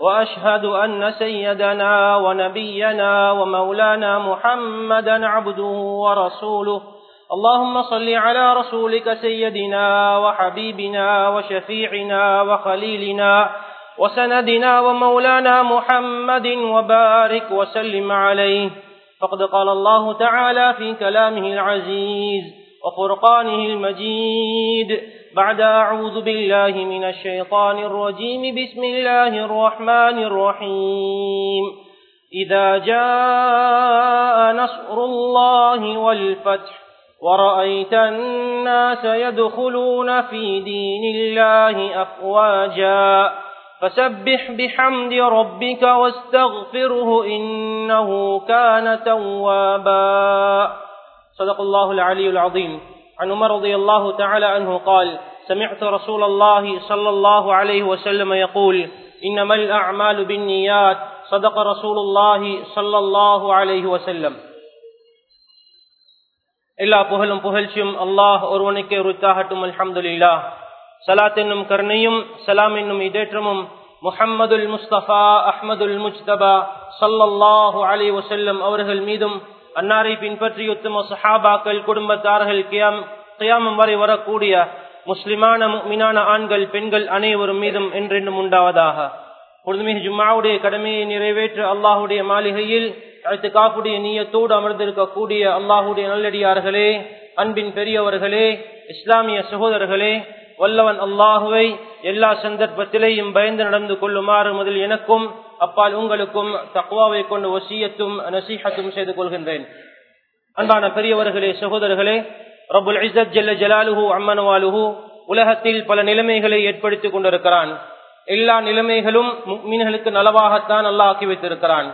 وأشهد أن سيدنا ونبينا ومولانا محمدا عبده ورسوله. اللهم صل على رسولك سيدنا وحبيبنا وشفيعنا وخليلنا وسندنا ومولانا محمد وبارك وسلم عليه. فقد قال الله تعالى في كلامه العزيز وفرقانه المجيد بعد أعوذ بالله من الشيطان الرجيم. بسم الله الرحمن الرحيم. إذا جاء نصر الله والفتح ورأيت الناس يدخلون في دين الله أفواجا فسبح بحمد ربك واستغفره إنه كان توابا. صدق الله العلي العظيم. عن عمر رضي الله تعالى عنه قال سمعت رسول الله صلى الله عليه وسلم يقول إنما الأعمال بالنيات صدق رسول الله صلى الله عليه وسلم எல்லா புகழும் புகழ்ச்சியும் அல்லாஹ் ஒருவனுக்கே உரித்தாகட்டும் அல்ஹம்துலில்லா சலாத் என்னும் கருணையும் சலாம் என்னும் இதேற்றமும் முஹம்மதுல் முஸ்தபா அஹ்மதுல் முஜ்தபா சல்லல்லாஹு அலி வசல்லம் அவர்கள் மீதும் அன்னாரை பின்பற்றி உத்தம சஹாபாக்கள் குடும்பத்தார்கள் கியாம் கியாமம் வரை வரக்கூடிய முஸ்லிமான மீனான ஆண்கள் பெண்கள் அனைவரும் மீதும் என்றென்றும் உண்டாவதாக. பொழுதுமிகு ஜும்மாவுடைய கடமையை நிறைவேற்ற அல்லாஹுடைய மாளிகையில் அடுத்து காப்புடைய நீயத்தோடு அமர்ந்திருக்கக்கூடிய அல்லாஹுடைய நல்லடியார்களே அன்பின் பெரியவர்களே இஸ்லாமிய சகோதரர்களே வல்லவன் அல்லாஹுவை எல்லா சந்தர்ப்பத்திலேயும் பயந்து நடந்து கொள்ளுமாறு முதல் எனக்கும் அப்பால் உங்களுக்கும் தக்குவாவை கொண்டு ஒசியத்தும் நசீகத்தும் செய்து கொள்கின்றேன். அன்பான பெரியவர்களே சகோதரர்களே ரபுல் இசத் ஜெல்ல ஜலாலுஹு அம்மனுவாலுஹு உலகத்தில் பல நிலைமைகளை ஏற்படுத்திக் கொண்டிருக்கிறான். எல்லா நிலைமைகளும் மீன்களுக்கு நலவாகத்தான் நல்லா ஆக்கி வைத்திருக்கிறான்.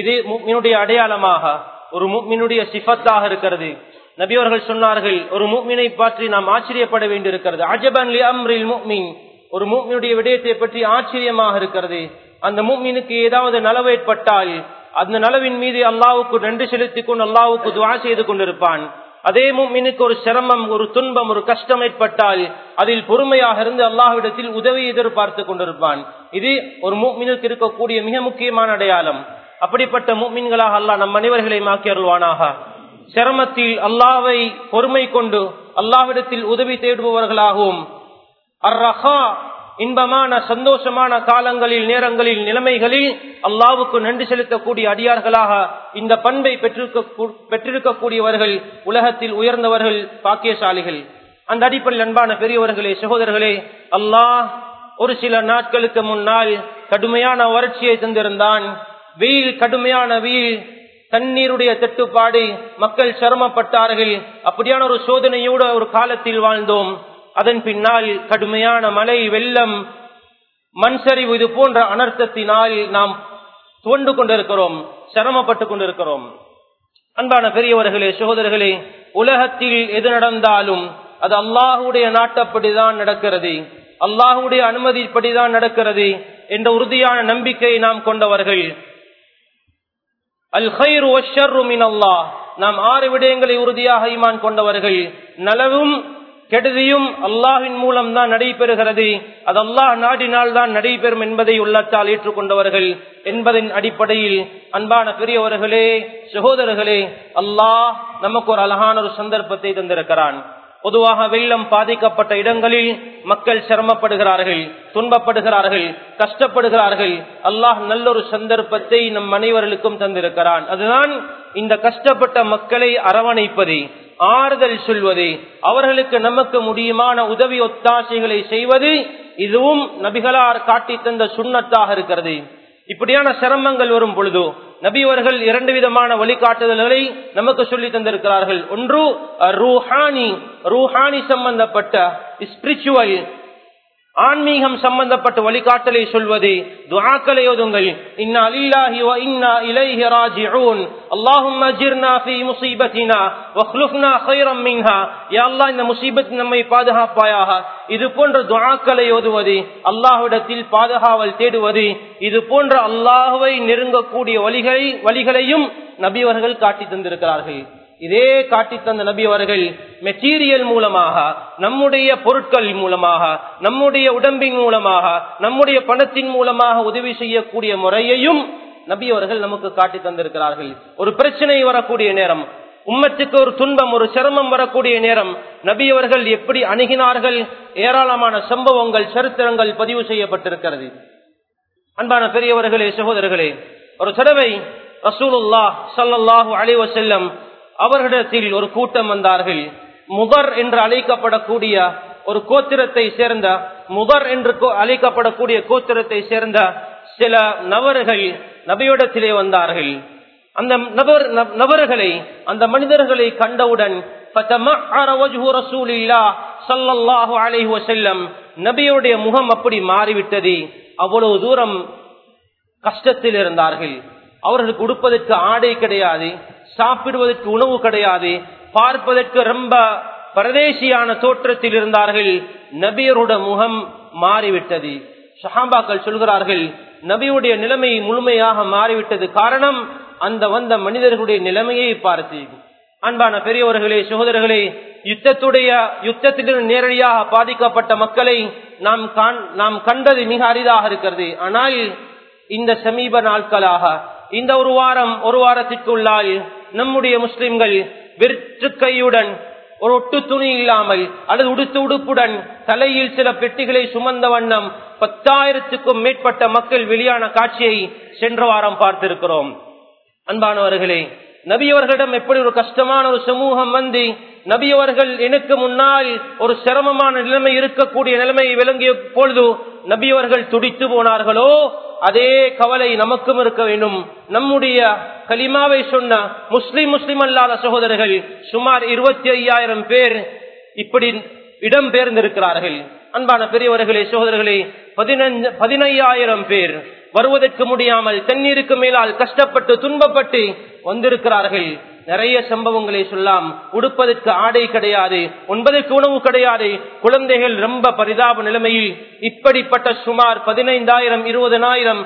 இது முக்மினுடைய அடையாளமாக ஒரு முக்மினுடைய சிஃபத்தாக இருக்கிறது. நபியவர்கள் சொன்னார்கள் ஒரு முக்மினை பற்றி நாம் ஆச்சரியப்பட வேண்டியிருக்கிறது. அஜபன் அம்ரில் முக்மின் ஒரு முக்மினுடைய விடயத்தை பற்றி ஆச்சரியமாக இருக்கிறது. அந்த மூமினுக்கு ஏதாவது நலவு ஏற்பட்டால் அந்த நலவின் மீது அல்லாவுக்கு நன்றி செலுத்திக் கொண்டு அல்லாவுக்கு துவா செய்து கொண்டிருப்பான். அதே மூமினுக்கு ஒரு சிரமம் ஒரு துன்பம் ஒரு கஷ்டம் ஏற்பட்டால் அதில் பொறுமையாக இருந்து அல்லாஹ்விடத்தில் உதவி எதிர்பார்த்து கொண்டிருப்பான். இது ஒரு முக்மினுக்கு இருக்கக்கூடிய மிக முக்கியமான அடையாளம். அப்படிப்பட்ட முக்மின்களாக அல்லாஹ் நம் அனைவர்களை மாக்கி அருள்வானாக. சிரமத்தில் அல்லாவை பொறுமை கொண்டு அல்லாவிடத்தில் உதவி தேடுபவர்களாகவும் அர் ரஹா இன்பமான சந்தோஷமான காலங்களில் நேரங்களில் நிலைமைகளில் அல்லாவுக்கு நன்றி செலுத்தக்கூடிய அடியார்களாக இந்த பண்பை பெற்றிருக்க பெற்றிருக்கக்கூடியவர்கள் உலகத்தில் உயர்ந்தவர்கள் பாக்கியசாலிகள். அந்த அடிப்படையில் அன்பான பெரியவர்களே சகோதரர்களே அல்லாஹ் ஒரு சில நாட்களுக்கு முன்னால் கடுமையான வறட்சியை தந்திருந்தான். வெயில் கடுமையான வெயில் தண்ணீருடைய தட்டுப்பாடு மக்கள் சிரமப்பட்டார்கள். அப்படியான ஒரு சோதனையோட ஒரு காலத்தில் வாழ்ந்தோம். அதன் பின்னால் கடுமையான மழை வெள்ளம் மண் சரிவு இது போன்ற அனர்த்தத்தினால் நாம் துவண்டு கொண்டிருக்கிறோம் சிரமப்பட்டுக் கொண்டிருக்கிறோம். அன்பான பெரியவர்களே சகோதரர்களே உலகத்தில் எது நடந்தாலும் அது அல்லாஹுடைய நாட்டப்படிதான் நடக்கிறது. அல்லாஹுடைய அனுமதிப்படிதான் நடக்கிறது என்ற உறுதியான நம்பிக்கையை நாம் கொண்டவர்கள். அல் ஹைரு அல்லாஹ். நாம் ஆறு விடயங்களை உறுதியாக ஈமான் கொண்டவர்கள். நலவும் கெடுதியும் அல்லாஹின் மூலம் தான் நடைபெறுகிறது. அது அல்லாஹ் நாடினால் தான் நடைபெறும் என்பதை உள்ளத்தால் ஏற்றுக்கொண்டவர்கள் என்பதன் அடிப்படையில் அன்பான பெரியவர்களே சகோதரர்களே அல்லாஹ் நமக்கு ஒரு அழகான ஒரு சந்தர்ப்பத்தை தந்திருக்கிறான். பொதுவாக வெள்ளம் பாதிக்கப்பட்ட இடங்களில் மக்கள் சிரமப்படுகிறார்கள் துன்பப்படுகிறார்கள் கஷ்டப்படுகிறார்கள். அல்லாஹ் நல்ல ஒரு சந்தர்ப்பத்தை நம் அனைவர்களுக்கும் தந்திருக்கிறான். அதுதான் இந்த கஷ்டப்பட்ட மக்களை அரவணைப்பது. ஆறுதல் சொல்வது அவர்களுக்கு நமக்கு முடியுமான உதவி ஒத்தாசைகளை செய்வது இதுவும் நபிகளார் காட்டி தந்த சுண்ணத்தாக இருக்கிறது. இப்படியான சிரமங்கள் வரும் பொழுது நபியவர்கள் இரண்டு விதமான வழிகாட்டுதல்களை நமக்கு சொல்லி தந்திருக்கிறார்கள். ஒன்று ரூஹானி. ரூஹானி சம்பந்தப்பட்ட ஸ்பிரிச்சுவல் ஆன்மீகம் சம்பந்தப்பட்ட வழிகாட்டலை சொல்வது துஆக்களை ஓதுங்கள் இன்னா லில்லாஹி வ இன்னா இலைஹி ராஜிஊன். அல்லாஹும்ம அஜிர்னா ஃபீ முஸீபத்தினா வக்லுஃப்னா கைரம் மின்ஹா. யா அல்லாஹ் இந்த முசீபத் நம்மை பாதுகாப்பாயாக. இது போன்ற துஆக்களை ஓதுவது அல்லாஹ்விடத்தில் பாதுகாவல் தேடுவது இது போன்ற அல்லாஹ்வை நெருங்கக்கூடிய வழிகளை வழிகளையும் நபிவர்கள் காட்டி தந்திருக்கிறார்கள். இதே காட்டி தந்த நபி அவர்கள் மெட்டீரியல் மூலமாக நம்முடைய பொருட்கள் மூலமாக நம்முடைய உடம்பின் மூலமாக நம்முடைய பணத்தின் மூலமாக உதவி செய்யக்கூடிய முறையையும் நபி அவர்கள் நமக்கு காட்டி தந்திருக்கிறார்கள். ஒரு பிரச்சனை வரக்கூடிய நேரம் உம்மத்துக்கு ஒரு துன்பம் ஒரு சிரமம் வரக்கூடிய நேரம் நபி அவர்கள் எப்படி அணுகினார்கள்? ஏராளமான சம்பவங்கள் சரித்திரங்கள் பதிவு செய்யப்பட்டிருக்கிறது. அன்பான பெரியவர்களே சகோதரர்களே ஒரு தடவை ரசூலுல்லா சல்லாஹூ அலைஹி வஸல்லம் அவர்களிடத்தில் ஒரு கூட்டம் வந்தார்கள். முகர் என்று அழைக்கப்படக்கூடிய ஒரு கோத்திரத்தை சேர்ந்த முகர் என்று அழைக்கப்படக்கூடிய கோத்திரத்தை சேர்ந்த சில நபர்கள் நபையோடத்திலே வந்தார்கள். அந்த நபர் நபர்களை அந்த மனிதர்களை கண்டவுடன் நபியுடைய முகம் அப்படி மாறிவிட்டது. அவ்வளவு தூரம் கஷ்டத்தில் இருந்தார்கள். அவர்கள் கொடுப்பதற்கு ஆடை கிடையாது. சாப்பிடுவதற்கு உணவு கிடையாது. பார்ப்பதற்கு ரொம்ப பரதேசியான தோற்றத்தில் இருந்தார்கள். நபியரோட முகம் மாறிவிட்டது. ஷஹாபாக்கள் சொல்கிறார்கள் நபியுடைய நிலைமை முழுமையாக மாறிவிட்டது காரணம் அந்த வந்த மனிதர்களுடைய நிலைமையை பார்த்து. அன்பான பெரியவர்களே சகோதரர்களே யுத்தத்துடைய யுத்தத்திலிருந்து நேரடியாக பாதிக்கப்பட்ட மக்களை நாம் நாம் கண்டது மிக அரிதாக இருக்கிறது. ஆனால் இந்த சமீப நாட்களாக இந்த ஒரு வாரம் ஒரு வாரத்திற்குள்ளால் நம்முடைய முஸ்லிம்கள் வெற்று கையுடன் ஒரு ஒட்டு துணி இல்லாமல் அல்லது உடுத்து உடுப்புடன் தலையில் சில பெட்டிகளை சுமந்த வண்ணம் பத்தாயிரத்துக்கும் மேற்பட்ட மக்கள் வெளியான காட்சியை சென்ற வாரம் பார்த்திருக்கிறோம். அன்பானவர்களே நபியவர்களிடம் எப்படி ஒரு கஷ்டமான ஒரு சமூகம் வந்து நபியவர்கள் எனக்கு முன்னால் ஒரு சிரமமான நிலைமை இருக்கக்கூடிய நிலைமையை விளங்கிய பொழுது நபியவர்கள் துடித்து போனார்களோ அதே கவலை நமக்கும் இருக்க வேண்டும். நம்முடைய கலிமாவை சொன்ன முஸ்லிம் முஸ்லிம் அல்லாத சகோதரர்கள் சுமார் இருபத்தி ஐயாயிரம் பேர் இப்படி இடம் பெயர்ந்திருக்கிறார்கள். அன்பான பெரியவர்களே சகோதரர்களே பதினஞ்சு பதினையாயிரம் பேர் வருவதற்கு முடியாமல் தண்ணீருக்கு மேலால் கஷ்டப்பட்டு துன்பப்பட்டு வந்திருக்கிறார்கள். நிறைய சம்பவங்களை சொல்லலாம் உடுப்பதற்கு ஆடை கிடையாது ஒன்பதற்கு உணவு கிடையாது. குழந்தைகள் ரொம்ப பரிதாப நிலைமையில் இப்படிப்பட்ட சுமார் பதினைந்தாயிரம் இருபதனாயிரம்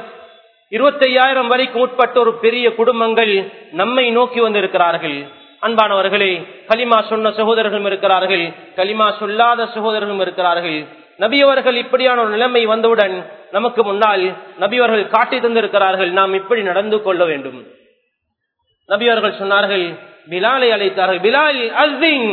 இருபத்தையாயிரம் வரைக்கும் உட்பட்ட ஒரு பெரிய குடும்பங்கள் நம்மை நோக்கி வந்திருக்கிறார்கள். அன்பானவர்களே கலிமா சொன்ன சகோதரர்களும் இருக்கிறார்கள். கலிமா சொல்லாத சகோதரர்களும் இருக்கிறார்கள். நபியவர்கள் இப்படியான ஒரு நிலைமை வந்தவுடன் நமக்கு முன்னால் நபியவர்கள் காட்டி தந்திருக்கிறார்கள். நாம் இப்படி நடந்து கொள்ள வேண்டும். நபியவர்கள் சொன்னார்கள் பிலாலை அழைத்தார்கள். பிலால் அஸ்வின்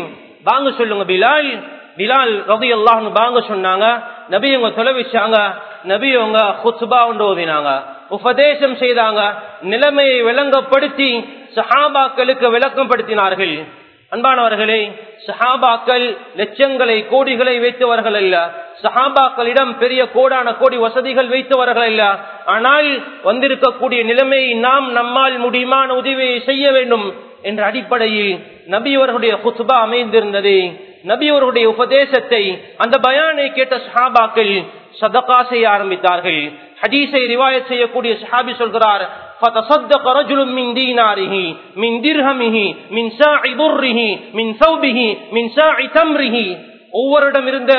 வாங்க சொல்லுங்க பிலால். பிலால் ரவி அல்லாஹ்னு வாங்க சொன்னாங்க. நபி அவங்க தொலைவிச்சாங்க நபி அவங்க ஹுசுபா ஓதினாங்க. உபதேசம் செய்தாங்க. நிலைமையை விளங்கப்படுத்தி சஹாபாக்களுக்கு விளக்கம் படுத்தினார்கள் அன்பானவர்களே சஹாபாக்கள் லட்சங்களை கோடிகளை வைத்தவர்கள் அல்ல. சஹாபாக்களிடம் பெரிய கோடான கோடி வசதிகள் வைத்தவர்கள் அல்ல. ஆனால் வந்திருக்கக்கூடிய நிலைமையை நாம் நம்மால் முடியுமான உதவியை செய்ய வேண்டும் என்ற அடிப்படையில் நபியவர்களுடைய குத்துபா அமைந்திருந்தது. நபியவர்களுடைய உபதேசத்தை அந்த பயானை கேட்ட சஹாபாக்கள் சதகா செய்ய ஆரம்பித்தார்கள். ஹதீஸை ரிவாயத் செய்யக்கூடிய சஹாபி சொல்கிறார் فتصدق رجل من ديناره من درهمه من ساع ضره من ثوبه من ساع تمره ஒவ்வொருடம் இருந்த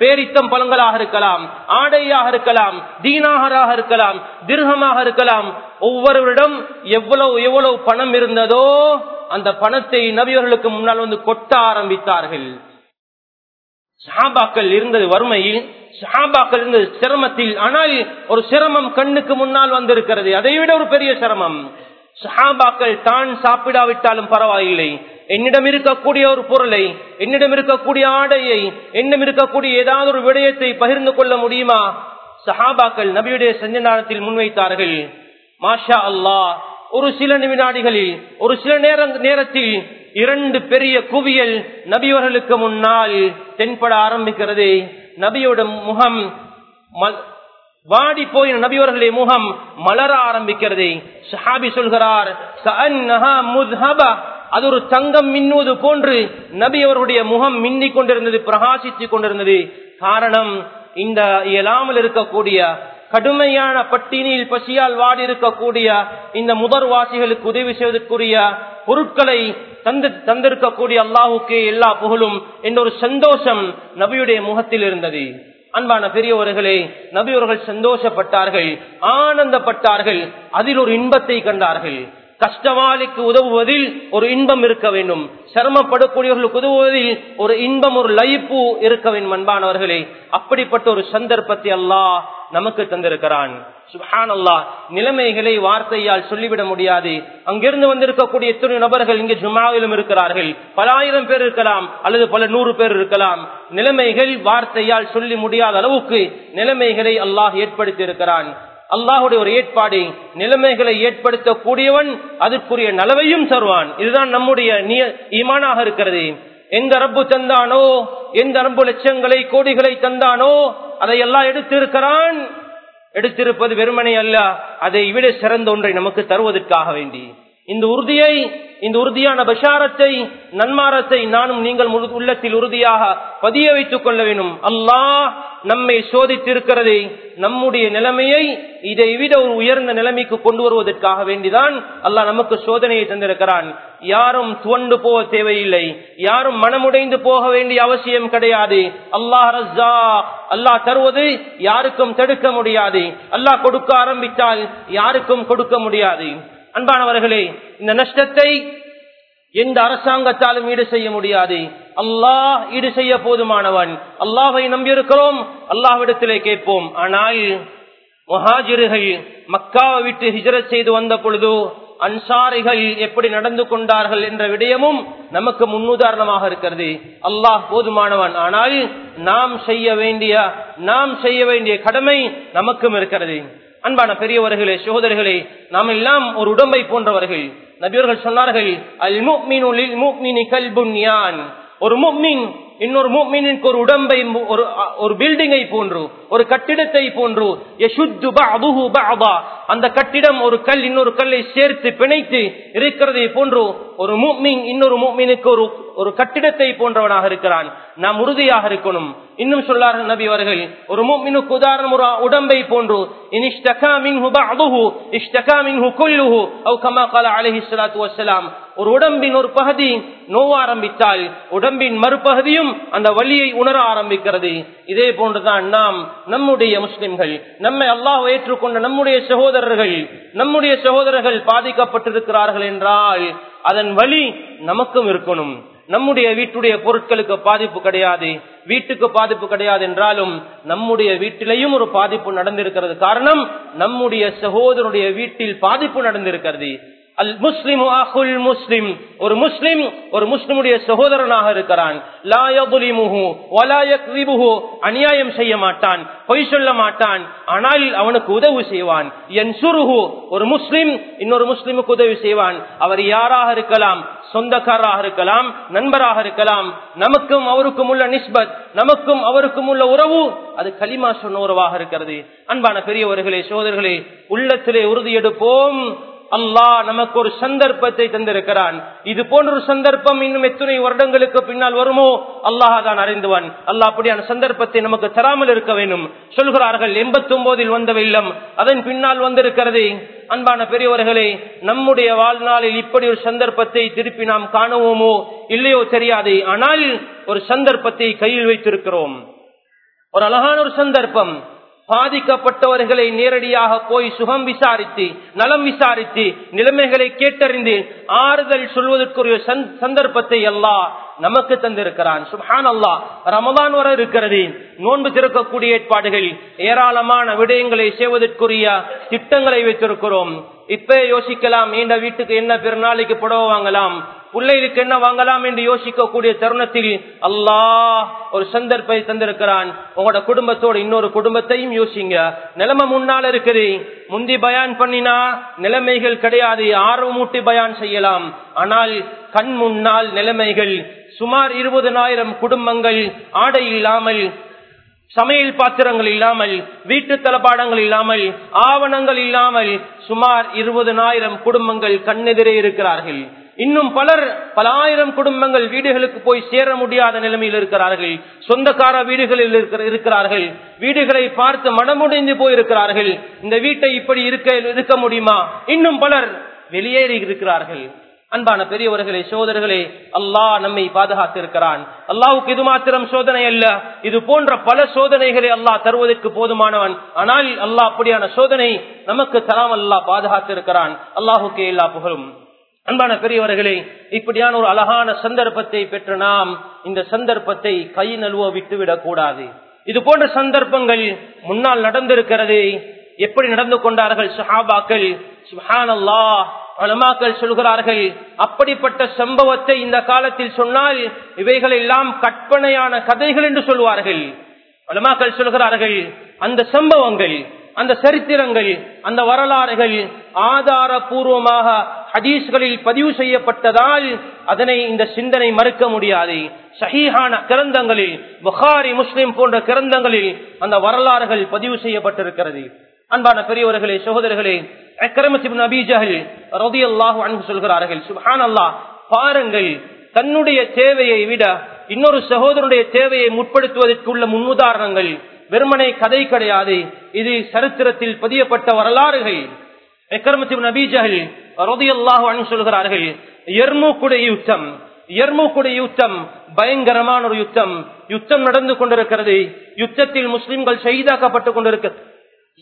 பேரித்தம் பழங்களாக இருக்கலாம் ஆடையாக இருக்கலாம் தீனாகராக இருக்கலாம் திருகமாக இருக்கலாம் ஒவ்வொருவரிடம் எவ்வளவு எவ்வளவு பணம் இருந்ததோ அந்த பணத்தை நபியவர்களுக்கு முன்னால் வந்து கொட்ட ஆரம்பித்தார்கள் சஹாபாக்கள் இருந்தது வறுமையில் சஹாபாக்கள் இருந்தது சிரமத்தில். ஆனால் ஒரு சிரமம் கண்ணுக்கு முன்னால் வந்திருக்கிறது. அதை விட ஒரு பெரிய சிரமம். சஹாபாக்கள் தான் சாப்பிடாவிட்டாலும் பரவாயில்லை. என்னிடம் இருக்கக்கூடிய ஒரு பொருளை என்னிடம் இருக்கக்கூடிய ஆடையை என்னிடம் இருக்கக்கூடிய ஏதாவது ஒரு விடயத்தை பகிர்ந்து கொள்ள முடியுமா? சஹாபாக்கள் நபியுடைய சஞ்சனானத்தில் முன்வைத்தார்கள். மாஷா அல்லாஹ் ஒரு சில வினாடிகளில் ஒரு சில நேர நேரத்தில் இரண்டு பெரிய குவியல் நபியவர்களுக்கு முன்னால் தென்பட ஆரம்பிக்கிறது. நபியோட முகம் மல்- வாடி போய் நபியோர்களே முகம் மலர ஆரம்பிக்கிறது. ஷஹாபி சொல்கிறார் அது ஒரு தங்கம் மின்னுவது போன்று நபி அவருடைய முகம் மின்னிக் கொண்டிருந்தது பிரகாசித்துக் கொண்டிருந்தது. காரணம் இந்த இயலாமல் இருக்கக்கூடிய கடுமையான பட்டினியில் பசியால் வாடி இருக்கக்கூடிய இந்த முதர்வாசிகளுக்கு உதவி செய்வதற்குரிய பொருட்களை தந்து தந்திருக்கக்கூடிய அல்லாஹுக்கு எல்லா புகழும் என்ற ஒரு சந்தோஷம் நபியுடைய முகத்தில் இருந்தது. அன்பான பெரியவர்களே நபியவர்கள் சந்தோஷப்பட்டார்கள் ஆனந்தப்பட்டார்கள் அதில் ஒரு இன்பத்தை கண்டார்கள். கஷ்டவாளிக்கு உதவுவதில் ஒரு இன்பம் இருக்க வேண்டும். சிரமப்படக்கூடியவர்களுக்கு உதவுவதில் ஒரு இன்பம் ஒரு லைப்பு இருக்க வேண்டும் அன்பானவர்களே. அப்படிப்பட்ட ஒரு சந்தர்ப்பத்தை அல்லாஹ் நமக்கு தந்திருக்கிறான். சுஹான் அல்லாஹ் நிலைமைகளை வார்த்தையால் சொல்லிவிட முடியாது. அங்கிருந்து வந்திருக்கக்கூடிய எத்தனை நபர்கள் இங்கே ஜுமாவிலும் இருக்கிறார்கள்? பல ஆயிரம் பேர் இருக்கலாம் அல்லது பல நூறு பேர் இருக்கலாம். நிலைமைகள் வார்த்தையால் சொல்லி முடியாத அளவுக்கு நிலைமைகளை அல்லாஹ் ஏற்படுத்தி இருக்கிறான் அல்லாஹுடைய ஒரு ஏற்பாடு நிலைமைகளை ஏற்படுத்தக்கூடியவன் அதற்குரிய நலவையும் தருவான். இதுதான் நம்முடைய ஈமானாக இருக்கிறது. எந்த ரப்பு தந்தானோ எந்த ரப்பு லட்சங்களை கோடிகளை தந்தானோ அதை எல்லாம் எடுத்திருக்கிறான். எடுத்திருப்பது வெறுமனை அல்ல அதை விட சிறந்த ஒன்றை நமக்கு தருவதற்காக வேண்டி. இந்த உறுதியை இந்த உறுதியான பஷாரத்தை நன்மாரத்தை நானும் நீங்கள் உள்ளத்தில் உறுதியாக பதிய வைத்துக் கொள்ள வேண்டும். அல்லாஹ் நம்மை சோதித்திருக்கிறது நம்முடைய நிலைமையை இதை விட ஒரு உயர்ந்த நிலைமைக்கு கொண்டு வருவதற்காக வேண்டிதான் அல்லாஹ் நமக்கு சோதனையை தந்திருக்கிறான். யாரும் துவண்டு போக தேவையில்லை. யாரும் மனமுடைந்து போக வேண்டிய அவசியம் கிடையாது. அல்லாஹ் ரஸ்ஸா அல்லாஹ் தருவது யாருக்கும் தடுக்க முடியாது. அல்லாஹ் கொடுக்க ஆரம்பித்தால் யாருக்கும் கொடுக்க முடியாது. அன்பானவர்களே இந்த நஷ்டத்தை எந்த அரசாங்கத்தாலும் ஈடு செய்ய முடியாது. அல்லாஹ் ஈடு செய்ய போதுமானவன். அல்லாஹை நம்பியிருக்கிறோம் அல்லாஹ்விடத்திலே கேட்போம். ஆனால் மொஹாஜிர்கள் மக்காவை விட்டு ஹிஜரத் செய்து வந்த பொழுது அன்சாரிகள் எப்படி நடந்து கொண்டார்கள் என்ற விடயமும் நமக்கு முன்னுதாரணமாக இருக்கிறது. அல்லாஹ் போதுமானவன். ஆனால் நாம் செய்ய வேண்டிய நாம் செய்ய வேண்டிய கடமை நமக்கும் இருக்கிறது. அன்பான பெரியவர்களே சகோதரர்களே நாம் எல்லாம் ஒரு உடம்பை போன்றவர்கள். நபியர்கள் சொன்னார்கள் அல் முக்மின் கல்புன்யான் ஒரு முக்மின் இன்னொரு மூமினுக்கு ஒரு உடம்பை ஒரு ஒரு பில்டிங்கை போன்று ஒரு கட்டிடத்தை போன்று அந்த கட்டிடம் ஒரு கல் இன்னொரு கல்லை சேர்த்து பிணைத்து இருக்கிறதை போன்று ஒரு மூமின் இன்னொரு மூமினுக்கு ஒரு ஒரு கட்டிடத்தை போன்றவனாக இருக்கிறான். நாம் உறுதியாக இருக்கணும். இன்னும் சொல்லார்கள் நபி அவர்கள் ஒரு மூமினுக்கு உதாரணம் ஒரு உடம்பை போன்று ஒரு உடம்பின் ஒரு பகுதி நோவ ஆரம்பித்தால் உடம்பின் மறுபகுதியும் அந்த வழியை உணர ஆரம்பிக்கிறது. இதே போன்றுதான் நாம் நம்முடைய முஸ்லிம்கள் நம்மை அல்லாஹ் ஏற்றுக்கொண்ட நம்முடைய சகோதரர்கள் நம்முடைய சகோதரர்கள் பாதிக்கப்பட்டிருக்கிறார்கள் என்றால் அதன் வழி நமக்கும் இருக்கணும். நம்முடைய வீட்டுடைய பொருட்களுக்கு பாதிப்பு கிடையாது. வீட்டுக்கு பாதிப்பு கிடையாது என்றாலும் நம்முடைய வீட்டிலையும் ஒரு பாதிப்பு நடந்திருக்கிறது. காரணம் நம்முடைய சகோதரனுடைய வீட்டில் பாதிப்பு நடந்திருக்கிறது. அல் முஸ்லிம் அஹுல் முஸ்லிம். ஒரு முஸ்லிம் ஒரு முஸ்லிமுடைய சகோதரனாக இருக்கிறான். அநியாயம் செய்ய மாட்டான் பொய் சொல்ல மாட்டான். ஆனால் அவனுக்கு உதவி செய்வான். என் சுருகு ஒரு முஸ்லிம் இன்னொரு முஸ்லிமுக்கு உதவி செய்வான். அவர் யாராக இருக்கலாம்? சொந்தக்காரராக இருக்கலாம் நண்பராக இருக்கலாம். நமக்கும் அவருக்கும் உள்ள நிஸ்பத் நமக்கும் அவருக்கும் உள்ள உறவு அது களிமா சொன்ன உறவாக இருக்கிறது. அன்பான பெரியவர்களே சோதர்களே உள்ளத்திலே உறுதி எடுப்போம். அல்லாஹ் நமக்கு ஒரு சந்தர்ப்பத்தை தந்திருக்கிறான். இது போன்ற ஒரு சந்தர்ப்பம் இன்னும் எத்தனை வருடங்களுக்கு பின்னால் வருமோ? அல்லாஹ் தான் அறிந்துவன். அல்லாஹ் அப்படியான சந்தர்ப்பத்தை நமக்கு தராமல் இருக்க வேண்டும். சொல்கிறார்கள் எண்பத்தி ஒன்பதில் வந்த வெள்ளம் அதன் பின்னால் வந்திருக்கிறது அன்பான பெரியவர்களே நம்முடைய வாழ்நாளில் இப்படி ஒரு சந்தர்ப்பத்தை திருப்பி நாம் காணுவோமோ? இல்லையோ தெரியாது. ஆனால் ஒரு சந்தர்ப்பத்தை கையில் வைத்திருக்கிறோம். ஒரு அழகான ஒரு சந்தர்ப்பம். பாதிக்கப்பட்டவர்களை நேரடியாக போய் சுகம் விசாரித்து நலம் விசாரித்து நிலைமைகளை கேட்டறிந்து ஆறுதல் சொல்வதற்குரிய சந்தர்ப்பத்தை எல்லாம் நமக்கு தந்திருக்கிறான். சுஹான் அல்லா ரமதான் வர இருக்கிறது. நோன்பு திறக்கக்கூடிய ஏற்பாடுகள் ஏராளமான விடயங்களை செய்வதற்குரிய திட்டங்களை வைத்திருக்கிறோம். இப்ப யோசிக்கலாம் நீண்ட வீட்டுக்கு என்ன பெருநாளைக்கு புடவை வாங்கலாம் பிள்ளைகளுக்கு என்ன வாங்கலாம் என்று யோசிக்கக்கூடிய தருணத்தில் அல்லாஹ் ஒரு சந்தர்ப்பை தந்திருக்கிறான். உங்களோட குடும்பத்தோட இன்னொரு குடும்பத்தையும் யோசிங்க. நிலைமை முன்னால் இருக்குது. முந்தி பயான் பண்ணினா நிலைமைகள் கிடையாது. ஆர்வமூட்டி பயான் செய்யலாம். ஆனால் கண் முன்னால் நிலைமைகள் சுமார் இருபதனாயிரம் குடும்பங்கள் ஆடை இல்லாமல் சமையல் பாத்திரங்கள் இல்லாமல் வீட்டு தளபாடங்கள் இல்லாமல் ஆவணங்கள் இல்லாமல் சுமார் இருபதனாயிரம் குடும்பங்கள் கண்ணெதிரே இருக்கிறார்கள். இன்னும் பலர் பல ஆயிரம் குடும்பங்கள் வீடுகளுக்கு போய் சேர முடியாத நிலைமையில் இருக்கிறார்கள். சொந்தக்கார வீடுகளில் இருக்கிற- இருக்கிறார்கள். வீடுகளை பார்த்து மனமுடைந்து போயிருக்கிறார்கள். இந்த வீட்டை இப்படி இருக்க இருக்க முடியுமா? இன்னும் பலர் வெளியேறி இருக்கிறார்கள். அன்பான பெரியவர்களே சோதர்களே அல்லாஹ் நம்மை பாதுகாத்திருக்கிறான். அல்லாவுக்கு இது மாத்திரம் சோதனை அல்ல. இது போன்ற பல சோதனைகளை அல்லாஹ் தருவதற்கு போதுமானவன். ஆனால் அல்லாஹ் அப்படியான சோதனை நமக்கு தராமல் அல்லாஹ் பாதுகாத்திருக்கிறான். அல்லாஹுக்கே எல்லா புகழும். அன்பான பெரியவர்களே இப்படியான ஒரு அழகான சந்தர்ப்பத்தை பெற்ற நாம் இந்த சந்தர்ப்பத்தை கை நழுவ விட்டுவிடக் கூடாது. இது போன்ற சந்தர்ப்பங்கள் முன்னால் நடந்திருக்கிறது. எப்படி நடந்து கொண்டார்கள் சஹாபாக்கள்? சுஹானல்லாஹ் அலமாக்கள் சொல்கிறார்கள் அப்படிப்பட்ட சம்பவத்தை இந்த காலத்தில் சொன்னால் இவைகள் எல்லாம் கற்பனையான கதைகள் என்று சொல்வார்கள். அலமாக்கள் சொல்கிறார்கள் அந்த சம்பவங்கள் அந்த சரித்திரங்கள் அந்த வரலாறுகள் ஆதாரபூர்வமாக ஹதீஸ்களில் பதிவு செய்யப்பட்டதால் அதனை இந்த சிந்தனை மறுக்க முடியாது. சஹீஹான கிரந்தங்களில் புகாரி முஸ்லிம் போன்ற கிரந்தங்களில் அந்த வரலாறுகள் பதிவு செய்யப்பட்டிருக்கிறது. அன்பான பெரியவர்களே சகோதரர்களே அக்கிரமத்தின் ரதி அல்லாஹு அன்பு சொல்கிறார்கள் சுஹான் அல்லாஹ் பாருங்கள் தன்னுடைய தேவையை விட இன்னொரு சகோதரனுடைய தேவையை முற்படுத்துவதற்குள்ள முன்னுதாரணங்கள் வெறுமனை கதை கிடையாது. இது சரித்திரத்தில் பதியப்பட்ட வரலாறுகள். எக்கர்மத்தின் நபீஜஹல் ரதியல்லாஹு சொல்கிறார்கள் எர்மூக்குடைய யுத்தம் எர்மூக்குடைய யுத்தம் பயங்கரமான ஒரு யுத்தம். யுத்தம் நடந்து கொண்டிருக்கிறது. யுத்தத்தில் முஸ்லிம்கள் ஷஹீதாக்கப்பட்டுக் கொண்டிருக்க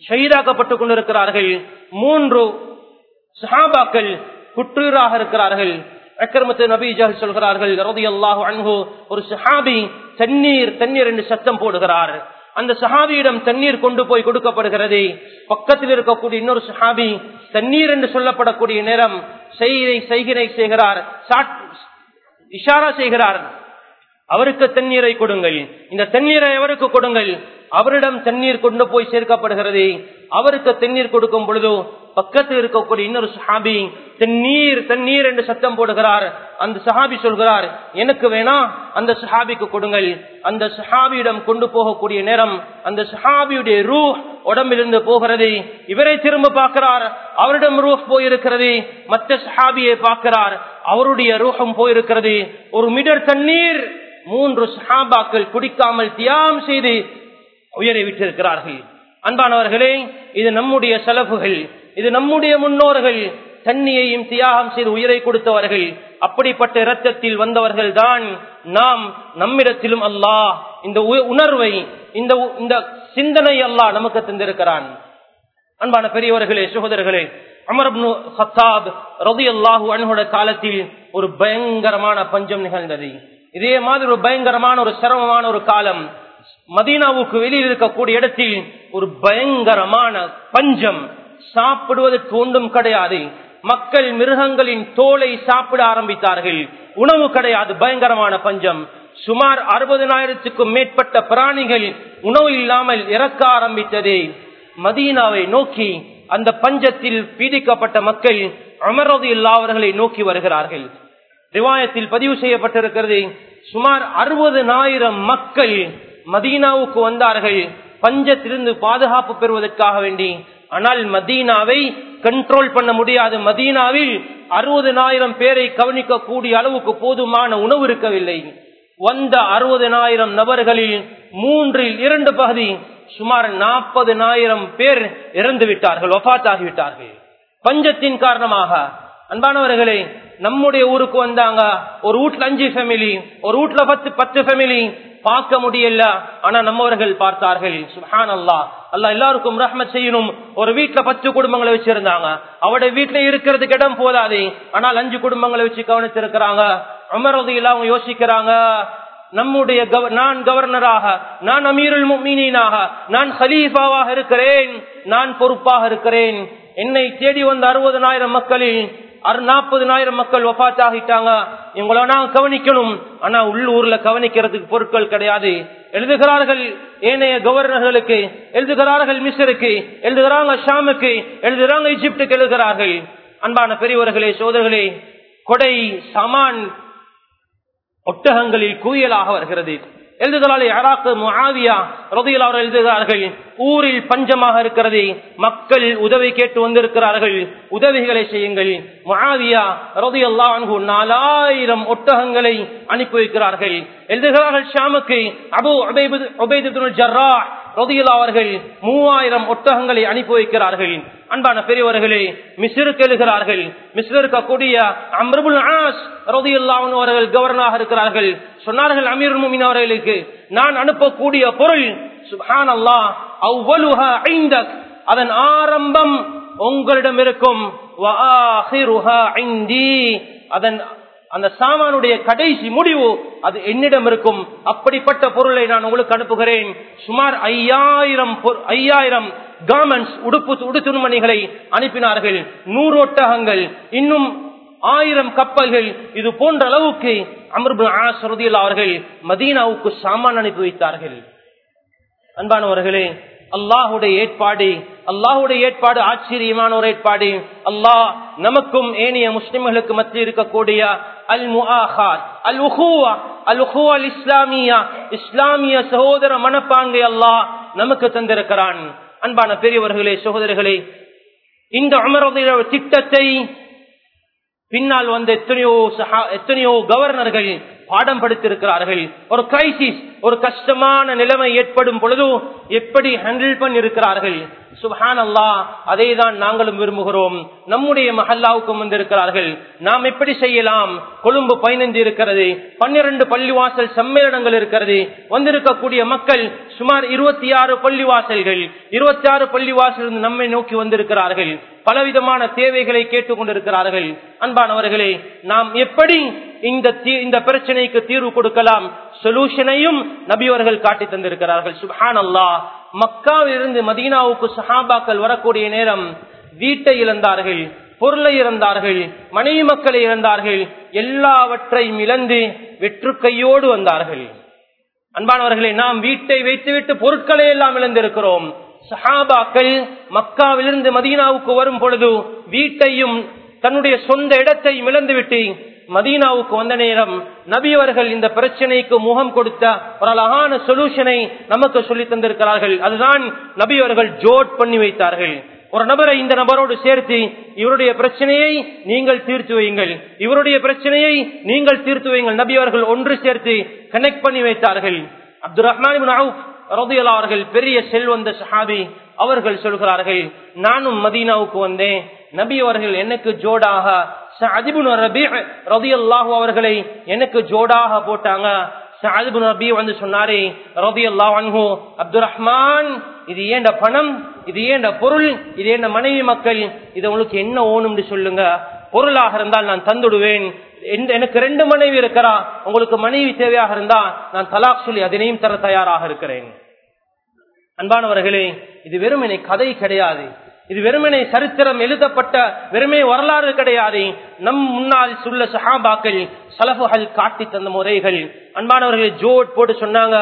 ஷஹீதாக்கப்பட்டுக் கொண்டிருக்கிறார்கள். மூன்று சஹாபாக்கள் குற்றீராக இருக்கிறார்கள். அக்கிரமத்து நபீஜல் சொல்கிறார்கள் ரதியல்லாஹு அன்ஹு ஒரு சஹாபி தண்ணீர் தண்ணீர் என்று சத்தம் போடுகிறார். அந்த சஹாபியிடம் தண்ணீர் கொண்டு போய் கொடுக்கப்படுகிறது. பக்கத்தில் இருக்கக்கூடிய இன்னொரு சஹாபி தண்ணீர் என்று சொல்லப்படக்கூடிய நேரம் செய்கிறை செய்கிறை செய்கிறார். இஷாரா செய்கிறார். அவருக்கு தண்ணீரை கொடுங்கள். இந்த தண்ணீரை அவருக்கு கொடுங்கள். அவரிடம் தண்ணீர் கொண்டு போய் சேர்க்கப்படுகிறது. அவருக்கு தண்ணீர் கொடுக்கும் பொழுது பக்கத்தில் இருக்கக்கூடிய இன்னொரு சஹாபி தண்ணீர் தண்ணீர் என்று சத்தம் போடுகிறார். அந்த சஹாபி சொல்கிறார் எனக்கு வேணா அந்த சஹாபிக்கு கொடுங்கள். அந்த சஹாபியிடம் கொண்டு போகக்கூடிய நேரம் அந்த சஹாபியுடைய ரூ உடம்பிலிருந்து போகிறது. இவரை திரும்ப பார்க்கிறார் அவரிடம் ரூஹ் போயிருக்கிறது. மற்ற சஹாபியை பார்க்கிறார் அவருடைய ரூஹம் போயிருக்கிறது. ஒரு மீடர் தண்ணீர் மூன்று சஹாபாக்கள் குடிக்காமல் தியாகம் செய்து உயரை விட்டிருக்கிறார்கள். அன்பானவர்களே இது நம்முடைய செலவுகள் இது நம்முடைய முன்னோர்கள் தண்ணியையும் தியாகம் செய்து உயிரை கொடுத்தவர்கள் அப்படிப்பட்ட இரத்தத்தில் வந்தவர்கள் தான் நாம் நம்மிடத்திலும் அல்லாஹ். இந்த உ- உணர்வை இந்த உ- இந்த சிந்தனை அல்லாஹ் நமக்கு தந்திருக்கிறான். அன்பான பெரியவர்களே சகோதரர்களே அமர்பு சத்தாப் ரதி அல்லாஹூ அன்போட காலத்தில் ஒரு பயங்கரமான பஞ்சம் நிகழ்ந்தது. இதே மாதிரி ஒரு பயங்கரமான ஒரு சிரமமான ஒரு காலம். மதீனாவுக்கு வெளியில் இருக்கக்கூடிய இடத்தில் ஒரு பயங்கரமான பஞ்சம். சாப்பிடுவதற்கு ஒன்றும் கிடையாது. மக்கள் மிருகங்களின் தோலை சாப்பிட ஆரம்பித்தார்கள். உணவு கிடையாது பயங்கரமான பஞ்சம். சுமார் அறுபதனாயிரத்துக்கும் மேற்பட்ட பிராணிகள் உணவு இல்லாமல் இறக்க ஆரம்பித்தது. மதீனாவை நோக்கி அந்த பஞ்சத்தில் பீடிக்கப்பட்ட மக்கள் அமரது இல்லாதவர்களை நோக்கி வருகிறார்கள். ரிவாயத்தில் பதிவு செய்யப்பட்டிருக்கிறது சுமார் அறுபதனாயிரம் மக்கள் மதீனாவுக்கு வந்தார்கள். பஞ்சத்திலிருந்து பாதுகாப்பு பெறுவதற்காக வேண்டி ஆனால் மதீனாவை கண்ட்ரோல் பண்ண முடியாது. மதீனாவில் அறுபதனாயிரம் பேரை கவனிக்கக்கூடிய அளவுக்கு போதுமான உணவு இருக்கவில்லை. வந்த அறுபதனாயிரம் நபர்களில் மூன்றில் இரண்டு பகுதி சுமார் நாற்பதனாயிரம் பேர் இறந்து விட்டார்கள். ஒஃபாத்தாகிவிட்டார்கள் பஞ்சத்தின் காரணமாக அன்பானவர்களே நம்முடைய ஊருக்கு வந்தாங்க. ஒரு வீட்டுல அஞ்சு ஃபேமிலி ஒரு வீட்டுல பத்து பத்து ஃபேமிலி பார்க்க முடியல. ஆனா நம்மவர்கள் பார்த்தார்கள். சுஹான் அல்லா அல்லா எல்லாருக்கும் ரஹ்மத் செய்யணும். ஒரு வீட்டுல பத்து குடும்பங்களை வச்சிருந்தாங்க. அவட வீட்டுல இருக்கிறதுக்கு இடம் போதாது. ஆனால் அஞ்சு குடும்பங்களை வச்சு கவனித்திருக்கிறாங்க அமரதியில் அவங்க யோசிக்கிறாங்க. நம்முடைய நான் கவர்னராக நான் அமீருல் மீனாக நான் ஹலீஃபாவாக இருக்கிறேன். நான் பொறுப்பாக இருக்கிறேன். என்னை தேடி வந்த அறுபதனாயிரம் மக்களில் நாற்பதுனாயிரம் மக்கள் ஒப்பாத்தாகிட்டாங்க இவங்கள நாங்க கவனிக்கணும். ஆனா உள்ளூர்ல கவனிக்கிறதுக்கு பொருட்கள் கிடையாது. எழுதுகிறார்கள் ஏனைய கவர்னர்களுக்கு எழுதுகிறார்கள் மிஸ்ருக்கு எழுதுகிறாங்க ஷாமுக்கு எழுதுகிறாங்க இஜிப்டுக்கு எழுதுகிறார்கள். அன்பான பெரியவர்களே சோதர்களே கொடை சமான் ஒட்டகங்களில் குவியலாக வருகிறது. எழுதுகிறார்கள் அராக்கு மாவியா ரதியில் அவர்கள் எழுதுகிறார்கள் ஊரில் பஞ்சமாக இருக்கிறது மக்கள் உதவி கேட்டு வந்திருக்கிறார்கள் உதவிகளை செய்யுங்கள். முஆவியா ரதி அல்லாஹு நாலாயிரம் ஒட்டகங்களை அனுப்பி வைக்கிறார்கள். எழுதுகிறார்கள் ஷாமுக்கு அபு உபைது ஜர்ரா ரதியுல்லா அவர்கள் மூவாயிரம் ஒட்டகங்களை அனுப்பி வைக்கிறார்கள். அன்பான பெரியவர்களே மிஸ்ருக்கு எழுகிறார்கள் மிஸ்ர் இருக்கக்கூடிய அம்ருபுல் ஆஸ் ரதியுல்லாவின் அவர்கள் கவர்னராக இருக்கிறார்கள். சொன்னார்கள் அமீர் முமின் அவர்களுக்கு நான் அனுப்பக்கூடிய பொருள் சுஹான் அல்லா அவ்வலுஹா ஐந்தக் அதன் ஆரம்பம் உங்களிடம் இருக்கும். அதன் அந்த சாமானுடைய கடைசி முடிவு அது என்னிடம் இருக்கும். அப்படிப்பட்ட பொருளை நான் உங்களுக்கு அனுப்புகிறேன். சுமார் ஐயாயிரம் ஐயாயிரம் கார்மெண்ட்ஸ் உடுப்பு உடுத்துணிமணிகளை அனுப்பினார்கள். நூறு ஒட்டகங்கள் இன்னும் ஆயிரம் கப்பல்கள். இது போன்ற அளவுக்கு அமர்பு ஆசருதியில் அவர்கள் மதீனாவுக்கு சாமான் அனுப்பி வைத்தார்கள். அன்பானவர்களே அல்லாஹுடைய ஏற்பாடு அல்லாஹுடைய ஏற்பாடு ஆச்சரியமான ஒரு ஏற்பாடு. அல்லாஹ் நமக்கும் ஏனைய முஸ்லிம்களுக்கு மத்தியில் இருக்கக்கூடிய அல் முஆஹாத் அல் உஹுவா அல் உஹுவா அல் இஸ்லாமியா இஸ்லாமிய சகோதர மனப்பாங்கை அல்லாஹ் நமக்கு தந்திருக்கிறான் அன்பான பெரியவர்களே சகோதரர்களே இந்த அமரதைய திட்டத்தை பின்னால் வந்த எத்தனையோ எத்தனையோ கவர்னர்கள் பாடம் படித்திருக்கிறார்கள். ஒரு கிரைசிஸ் ஒரு கஷ்டமான நிலைமை ஏற்படும் பொழுது எப்படி ஹேண்டில் பண்ணிருக்கிறார்கள் சுஹான் அல்லா அதை தான் நாங்களும் விரும்புகிறோம். நம்முடைய மஹல்லாவுக்கும் வந்திருக்கிறார்கள். நாம் எப்படி செய்யலாம்? கொழும்பு பதினைந்து இருக்கிறது பன்னிரண்டு பள்ளிவாசல் சம்மேளனங்கள் இருக்கிறது. வந்திருக்கக்கூடிய மக்கள் சுமார் இருபத்தி ஆறு பள்ளிவாசல்கள். இருபத்தி ஆறு பள்ளிவாசல் நம்மை நோக்கி வந்திருக்கிறார்கள். பலவிதமான தேவைகளை கேட்டுக் கொண்டிருக்கிறார்கள் அன்பானவர்களே நாம் எப்படி இந்த இந்த பிரச்சனைக்கு தீர்வு கொடுக்கலாம். சொல்யூஷனையும் நபியவர்கள் காட்டி தந்திருக்கிறார்கள். சுஹான் அல்லா மக்காவிலிருந்து மதீனாவுக்கு சஹாபாக்கள் வரக்கூடிய நேரம் வீட்டை இழந்தார்கள் பொருளை இழந்தார்கள் மனைவி மக்களை இழந்தார்கள் எல்லாவற்றையும் இழந்து வெற்று கையோடு வந்தார்கள். அன்பானவர்களே நாம் வீட்டை வைத்துவிட்டு பொருட்களை எல்லாம் இழந்திருக்கிறோம். சஹாபாக்கள் மக்காவிலிருந்து மதீனாவுக்கு வரும் பொழுது வீட்டையும் தன்னுடைய சொந்த இடத்தையும் இழந்துவிட்டு மதீனாவுக்கு வந்த நேரம் நபி அவர்கள் இந்த பிரச்சனைக்கு முகம் கொடுத்த ஒரு அழகான சொல்யூஷனை நமக்கு சொல்லி தந்திருக்கிறார்கள். அதுதான் நபி அவர்கள் ஜோட் பண்ணி வைத்தார்கள். ஒரு நபரை இந்த நபரோடு சேர்த்து இவருடைய பிரச்சனையை நீங்கள் தீர்த்து வையுங்கள். இவருடைய பிரச்சனையை நீங்கள் தீர்த்து வையுங்கள். நபி அவர்கள் ஒன்று சேர்த்து கனெக்ட் பண்ணி வைத்தார்கள். அப்துல் ரஹ்மான் அவர்கள் பெரிய செல்வந்த சஹாபி அவர்கள் சொல்கிறார்கள் நானும் மதீனாவுக்கு வந்தேன். நபி அவர்கள் எனக்கு ஜோடாக அவர்களை எனக்கு ஜோடாக போட்டாங்க. ரபி வந்து சொன்னாரே ரபி அல்லாஹ் அப்துல் ரஹ்மான் இது ஏண்ட பணம்? இது ஏண்ட பொருள்? இது ஏண்ட மனைவி மக்கள்? இது உங்களுக்கு என்ன ஓணும்னு சொல்லுங்க. பொருளாக இருந்தால் நான் தந்துடுவேன். எனக்கு ரெண்டு மனைவி இருக்கிறா. உங்களுக்கு மனைவி தேவையாக இருந்தா நான் தலாக் சொல்லி அதனையும் தர தயாராக இருக்கிறேன். அன்பானவர்களே இது வெறும் எனக்கு கதை கிடையாது. இது வெறுமனை சரித்திரம் எழுதப்பட்ட வெறுமை வரலாறு கிடையாது. நம் முன்னால் சுள்ள சஹாபாக்கள் சலபுகள் காட்டி தந்த முறைகள். அன்பானவர்கள் ஜோட் போட்டு சொன்னாங்க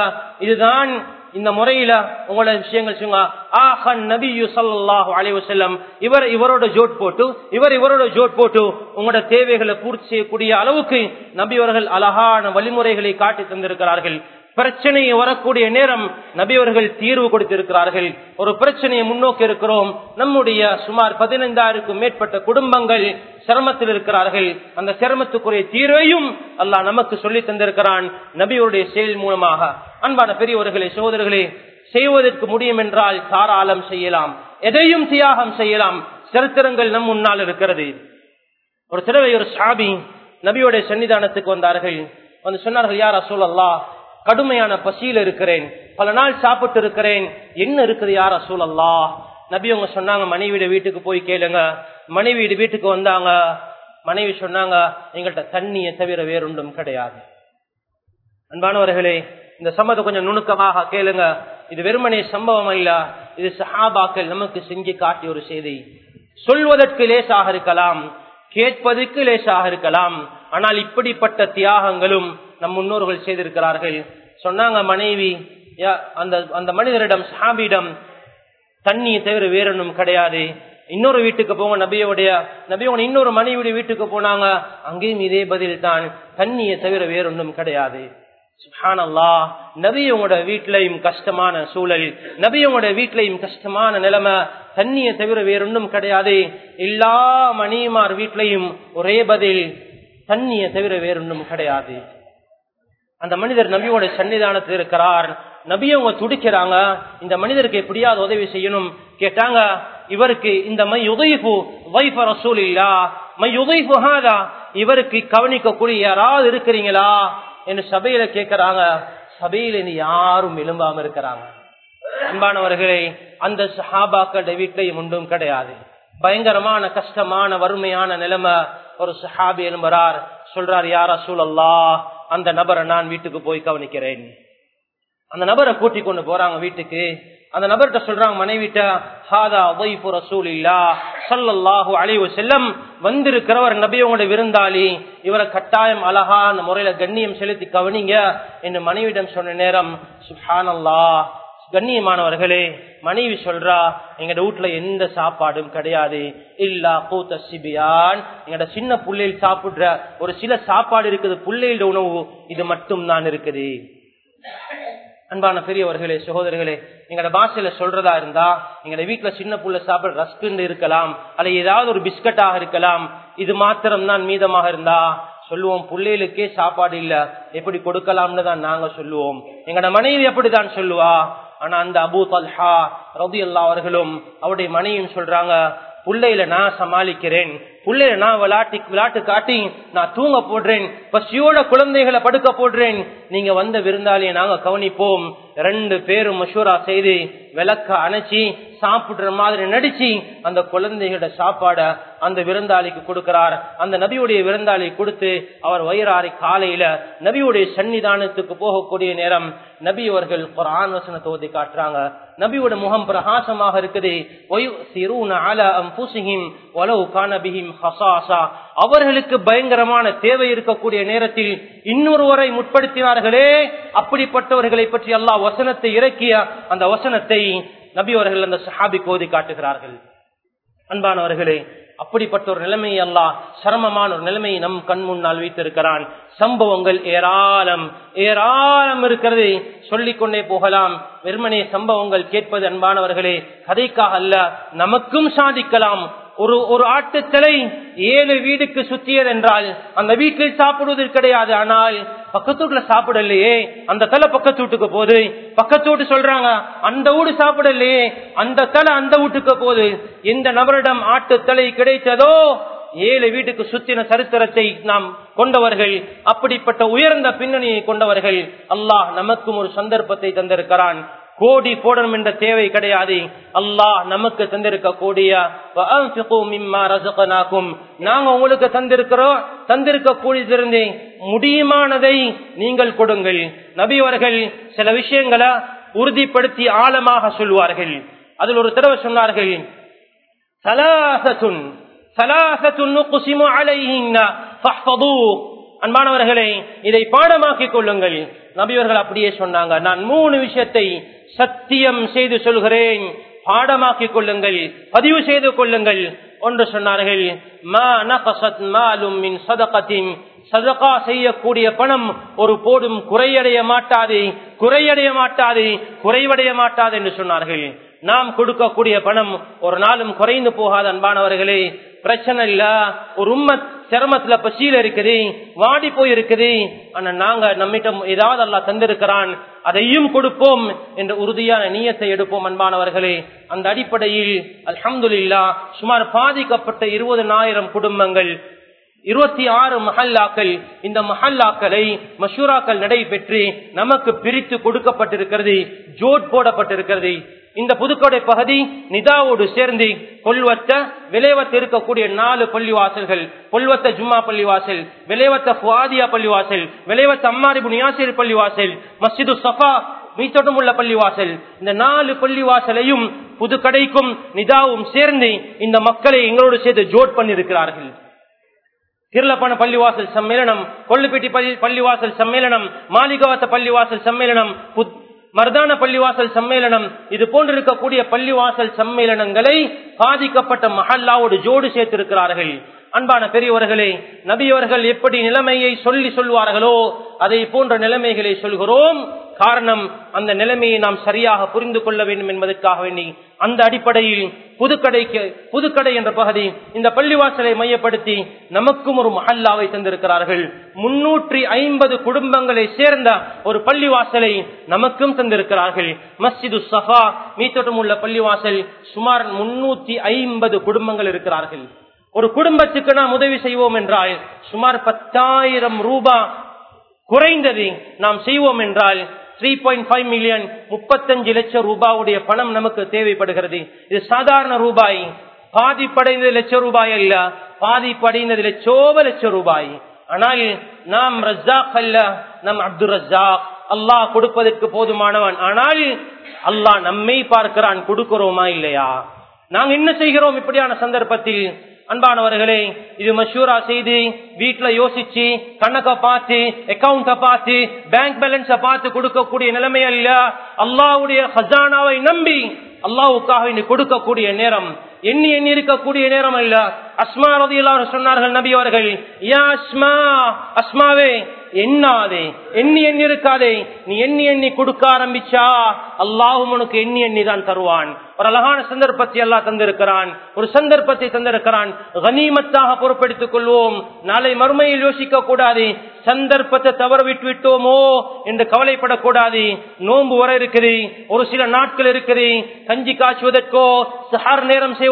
இதுதான் இந்த முறையில உங்களோட விஷயங்கள் சொல்லுங்க. ஆஹன் நபியு சல்லாஹு அலைவு செல்லம் இவர் இவரோட ஜோட் போட்டு இவர் இவரோட ஜோட் போட்டு உங்களோட தேவைகளை பூர்த்தி செய்யக்கூடிய அளவுக்கு நபி அவர்கள் அழகான வழிமுறைகளை காட்டி தந்திருக்கிறார்கள். பிரச்சனை வரக்கூடிய நேரம் நபியவர்கள் தீர்வு கொடுத்திருக்கிறார்கள். ஒரு பிரச்சனையை முன்னோக்கி இருக்கிறோம். நம்முடைய சுமார் பதினைந்தாயிரக்கும் மேற்பட்ட குடும்பங்கள் சிரமத்தில் இருக்கிறார்கள். அந்த சிரமத்துக்குரிய தீர்வையும் அல்லாஹ் நமக்கு சொல்லி தந்திருக்கிறான் நபியோருடைய செயல் மூலமாக. அன்பான பெரியவர்களே சகோதரர்களே செய்வதற்கு முடியும் என்றால் தாராளம் செய்யலாம். எதையும் தியாகம் செய்யலாம். சரித்திரங்கள் நம் முன்னால் இருக்கிறது. ஒரு சிறவை ஒரு சாபி நபியோடைய சன்னிதானத்துக்கு வந்தார்கள். வந்து சொன்னார்கள் யார் அசூல் அல்லா கடுமையான பசியில் இருக்கிறேன். பல நாள் சாப்பிட்டு இருக்கிறேன். என்ன இருக்குது யார் அசூல் நபி அவங்க சொன்னாங்க மனைவியோட வீட்டுக்கு போய் கேளுங்க. மனைவி வீட்டுக்கு வந்தாங்க. மனைவி சொன்னாங்க எங்கள்கிட்ட தண்ணியை தவிர வேறொன்றும் கிடையாது. அன்பானவர்களே இந்த சம்பவத்தை கொஞ்சம் நுணுக்கமாக கேளுங்க. இது வெறுமனே சம்பவம் அல்ல. இது சஹாபாக்கள் நமக்கு செஞ்சு காட்டிய ஒரு செய்தி. சொல்வதற்கு லேசாக இருக்கலாம் கேட்பதற்கு லேசாக இருக்கலாம். ஆனால் இப்படிப்பட்ட தியாகங்களும் நம் முன்னோர்கள் செய்திருக்கிறார்கள். சொன்னாங்க மனைவி அந்த அந்த மனிதரிடம் சாபியிடம் தண்ணியை தவிர வேறொன்றும் கிடையாது. இன்னொரு வீட்டுக்கு போங்க நபியோடைய நபியோட இன்னொரு மனைவியுடைய வீட்டுக்கு போனாங்க. அங்கேயும் இதே பதில் தான் தண்ணியை தவிர வேறொன்றும் கிடையாது. சுப்ஹானல்லா. நபி உங்களோட வீட்லயும் கஷ்டமான சூழல். நபி உங்களோட வீட்லயும் கஷ்டமான நிலைமை. தண்ணியை தவிர வேறொன்றும் கிடையாது. எல்லா மணிமார் வீட்லயும் ஒரே பதில் தண்ணியை தவிர வேறொன்றும் கிடையாது. அந்த மனிதர் நபியோட சன்னிதானத்தில் இருக்கிறார். நபி அவங்க துடிக்கிறாங்க. இந்த மனிதருக்கு எப்படியாவது உதவி செய்யணும். கேட்டாங்க இவருக்கு இந்த மை உதய்பு வைஃப ரசூல் இல்லா மை உதய்பு இவருக்கு கவனிக்கக்கூடிய யாராவது இருக்கிறீங்களா? என்று சபையில கேட்கிறாங்க. சபையில இனி யாரும் எழும்பாம இருக்கிறாங்க. அன்பானவர்களே அந்த சஹாபாக்களுடைய வீட்டையும் ஒன்றும் கிடையாது. பயங்கரமான கஷ்டமான வறுமையான நிலைமை ஒரு சஹாபி எழும்புறார். சொல்றார் யாரா சூழல்லா அந்த நபரை நான் வீட்டுக்கு போய் கவனிக்கிறேன். அந்த நபரை கூட்டி கொண்டு போறாங்க வீட்டுக்கு. அந்த நபர்கிட்ட சொல்றாங்க மனைவிட்ட ஹாதா வைஃபு ரசூலில்லா ஸல்லல்லாஹு அலைஹி வஸல்லம். வந்திருக்கிறவர் நபியோட விருந்தாளி. இவரை கட்டாயம் அழகான முறையில கண்ணியம் செலுத்தி கவனிங்க. என்று மனைவியிடம் சொன்ன நேரம் சுஹானல்லா கண்ணியமானவர்களே மனைவி சொல்றா எங்கட வீட்டுல எந்த சாப்பாடும் கிடையாது. இல்லா கூத்த சிபியான். எங்கட சின்ன புள்ளையில் சாப்பிடுற ஒரு சில சாப்பாடு இருக்குது புள்ளையில உணவு இது மட்டும் தான் இருக்குது. அன்பான பெரியவர்களே சகோதரர்களே எங்கட பாஷையில சொல்றதா இருந்தா எங்கட வீட்டுல சின்ன புள்ள சாப்பிட ரஸ்குன்னு இருக்கலாம் அல்ல ஏதாவது ஒரு பிஸ்கட்டாக இருக்கலாம் இது மாத்திரம் தான் மீதமாக இருந்தா சொல்லுவோம் பிள்ளைகளுக்கே சாப்பாடு இல்ல எப்படி கொடுக்கலாம்னு தான் நாங்க சொல்லுவோம். எங்கட மனைவி அப்படிதான் சொல்லுவா ஆனா அந்த அபு தல்ஹா ரவி அல்லா அவர்களும் அவருடைய மனைவியும் சொல்றாங்க பிள்ளையில நான் சமாளிக்கிறேன் புள்ளையில நான் விளாட்டி விளாட்டு காட்டி நான் தூங்க போடுறேன். பசியோட குழந்தைகளை படுக்க போடுறேன். நீங்க வந்த விருந்தாளியை நாங்க கவனிப்போம். ரெண்டு பேரும் மஷூரா செய்து விளக்க அணைச்சி சாப்பிடுற மாதிரி நடிச்சு அந்த குழந்தைகளோட சாப்பாட அந்த விருந்தாளிக்கு கொடுக்கிறார். அந்த நபியுடைய விருந்தாளி கொடுத்து அவர் வயிறாரி காலையில நபியுடைய சன்னிதானத்துக்கு போகக்கூடிய நேரம் நபி அவர்கள் குரான் வசனத்தை ஓதி காட்டுறாங்க. நபியோட முகம் பிரகாசமாக இருக்குது. அவர்களுக்கு பயங்கரமான தேவை இருக்கக்கூடிய நேரத்தில் இன்னொருவரை முற்படுத்தினார்களே. அப்படிப்பட்டவர்களை பற்றி அல்லாஹ் வசனத்தை இறக்கிய அந்த வசனத்தை நபி அவர்கள் அந்த சஹாபி கோதி காட்டுகிறார்கள். அன்பானவர்களே அப்படிப்பட்ட ஒரு நிலைமையை அல்லா சிரமமான ஒரு நிலைமையை நம் கண் முன்னால் வைத்திருக்கிறான். சம்பவங்கள் ஏராளம் ஏராளம் இருக்கிறது சொல்லிக்கொண்டே போகலாம். வெறுமனே சம்பவங்கள் கேட்பது அன்பானவர்களே கதைக்காக அல்ல நமக்கும் சாதிக்கலாம். ஒரு ஒரு ஆட்டுத்தலை ஏழு வீடுக்கு சுத்தியது என்றால் அந்த வீட்டில் சாப்பிடுவது கிடையாது. ஆனால் பக்கத்தூட்டுல சாப்பிடலையே. அந்த தலை பக்கத்து வீட்டுக்கு போகுது. பக்கத்து வீட்டு சொல்றாங்க அந்த வீடு சாப்பிடலையே. அந்த தலை அந்த வீட்டுக்கு போகுது. எந்த நபரிடம் ஆட்டு தலை கிடைத்ததோ ஏழு வீட்டுக்கு சுத்தின சரித்திரத்தை நாம் கொண்டவர்கள் அப்படிப்பட்ட உயர்ந்த பின்னணியை கொண்டவர்கள் அல்லாஹ் நமக்கும் ஒரு சந்தர்ப்பத்தை தந்திருக்கிறான். கோடி போடணும் என்ற தேவை கிடையாது. அல்லாஹ் நமக்கு தந்திருக்கக்கூடிய நாங்க உங்களுக்கு தந்திருக்கிறோம் தந்திருக்க கூடியதிலிருந்து முடியுமானதை நீங்கள் கொடுங்கள். நபியவர்கள் சில விஷயங்களை உறுதிப்படுத்தி ஆழமாக சொல்வார்கள். அதில் ஒரு தடவை சொன்னார்கள் சலாசத்துன் குசிமு இதை பாடமாக்கிக் கொள்ளுங்கள். நபியவர்கள் அப்படியே சொன்னாங்க நான் மூணு விஷயத்தை சத்தியம் செய்து சொல்கிறேன். பாடமாக்கிக் கொள்ளுங்கள். பதிவு செய்து கொள்ளுங்கள். ஒன்று சொன்னார்கள் சதகா செய்யக்கூடிய பணம் ஒரு போடும் குறையடைய மாட்டாது. குறையடைய மாட்டாது. குறைவடைய மாட்டாது என்று சொன்னார்கள். நாம் கொடுக்கக்கூடிய பணம் ஒரு நாளும் குறைந்து போகாத அன்பானவர்களே. பிரச்சனை இல்ல. ஒரு உம்மத் சிரமத்துல பசியில இருக்குது வாடி போய் இருக்குது ஆனா நாங்க நம்மிடம் ஏதாவது அல்லா தந்திருக்கிறான் அதையும் கொடுப்போம் என்ற உறுதியான நீயத்தை எடுப்போம் அன்பானவர்களே. அந்த அடிப்படையில் அல்ஹம்துல்லா சுமார் பாதிக்கப்பட்ட இருபதனாயிரம் குடும்பங்கள் இருபத்தி ஆறு மஹல்லாக்கள் இந்த மஹல்லாக்களை மஷூராக்கள் நடைபெற்று நமக்கு பிரித்து கொடுக்கப்பட்டிருக்கிறது ஜோட் போடப்பட்டிருக்கிறது. இந்த புதுக்கோடை பகுதி நிதாவோடு சேர்ந்து கொல்வத்த விளைவத்து இருக்கக்கூடிய நாலு பள்ளிவாசல்கள். கொல்வத்த ஜும்மா பள்ளிவாசல் விளைவத்த குவாதியா பள்ளிவாசல் விளைவத்த அம்மாரி புனியாசிர் பள்ளிவாசல் மஸ்ஜிது சஃபா மீத்தோட்டம் உள்ள பள்ளிவாசல். இந்த நாலு பள்ளிவாசலையும் புதுக்கடைக்கும் நிதாவும் சேர்ந்து இந்த மக்களை எங்களோடு சேர்த்து ஜோட் பண்ணிருக்கிறார்கள் கிருளப்பண பள்ளிவாசல் சம்மேளனம் கொள்ளுப்பேட்டி பள்ளிவாசல் சம்மேளனம் மாளிகவாத்த பள்ளிவாசல் சம்மேளனம் மர்தான பள்ளிவாசல் சம்மேளனம் இது போன்றிருக்கக்கூடிய பள்ளிவாசல் சம்மேளனங்களை பாதிக்கப்பட்ட மஹல்லாவோடு ஜோடு சேர்த்திருக்கிறார்கள். அன்பான பெரியவர்களே நபியவர்கள் எப்படி நிலைமையை சொல்லி சொல்வார்களோ அதை போன்ற நிலைமைகளை சொல்கிறோம். காரணம் அந்த நிலைமையை நாம் சரியாக புரிந்து கொள்ள வேண்டும் என்பதற்காக வேண்டி அந்த அடிப்படையில் புதுக்கடைக்கு புதுக்கடை என்ற பகுதி இந்த பள்ளிவாசலை மையப்படுத்தி நமக்கும் ஒரு மஹல்லாவை தந்திருக்கிறார்கள். முன்னூற்றி ஐம்பது குடும்பங்களை சேர்ந்த ஒரு பள்ளிவாசலை நமக்கும் தந்திருக்கிறார்கள். மஸ்ஜிது சஃபா மீத்தோட்டம் உள்ள பள்ளிவாசல் சுமார் முன்னூத்தி ஐம்பது குடும்பங்கள் இருக்கிறார்கள். ஒரு குடும்பத்துக்கு நாம் உதவி செய்வோம் என்றால் சுமார் பத்தாயிரம் ரூபாய் குறைந்தது நாம் செய்வோம் என்றால் த்ரீ பாயிண்ட் ஃபைவ் மில்லியன் முப்பத்தஞ்சு லட்சம் ரூபாவுடைய பணம் நமக்கு தேவைப்படுகிறது. இது சாதாரண ரூபாய். பாதிப்படைந்தது லட்சம் ரூபாய் அல்ல. பாதிப்படைந்தது லட்சோப லட்சம் ரூபாய். ஆனால் நாம் ரஜாக் அல்ல நம் அப்துல் ரஜாக் அல்லாஹ் கொடுப்பதற்கு போதுமானவன். ஆனால் அல்லாஹ் நம்மை பார்க்கிறான் கொடுக்கிறோமா இல்லையா? நாங்க என்ன செய்கிறோம் இப்படியான சந்தர்ப்பத்தில்? அன்பானவர்களே இது மஷூரா செய்து வீட்டுல யோசிச்சு கணக்க பார்த்து அக்கௌண்ட பார்த்து பேங்க் பேலன்ஸ பார்த்து கொடுக்கக்கூடிய நிலைமை அல்ல அல்லாவுடைய ஹசானாவை நம்பி அல்லாவுக்காக இன்னைக்கு கொடுக்கக்கூடிய நேரம் எண்ணி எண்ணி இருக்கக்கூடிய நேரம் அல்ல. அஸ்மா ரதி எல்லாரும் சொன்னார்கள் நபி அவர்கள் யா அஸ்மா அஸ்மாவே எண்ணாதே எண்ணி எண்ணி இருக்காதே நீ எண்ணி எண்ணி கொடுக்க ஆரம்பிச்சா அல்லாஹும் உனக்கு எண்ணி எண்ணி தான் தருவான். ஒரு அழகான சந்தர்ப்பத்தை எல்லாம் தந்திருக்கிறான். ஒரு சந்தர்ப்பத்தை தந்திருக்கிறான். கனிமத்தாக பொறுப்படுத்திக் கொள்வோம். நாளை மறுமையில் யோசிக்க கூடாது. சந்தர்ப்பத்தை தவற விட்டு விட்டோமோ என்று கவலைப்படக்கூடாது. நோன்பு வர இருக்குது ஒரு சில நாட்கள் இருக்குது கஞ்சி காய்ச்சுவதற்கோ சஹார் நேரம் செய்வதற்கோ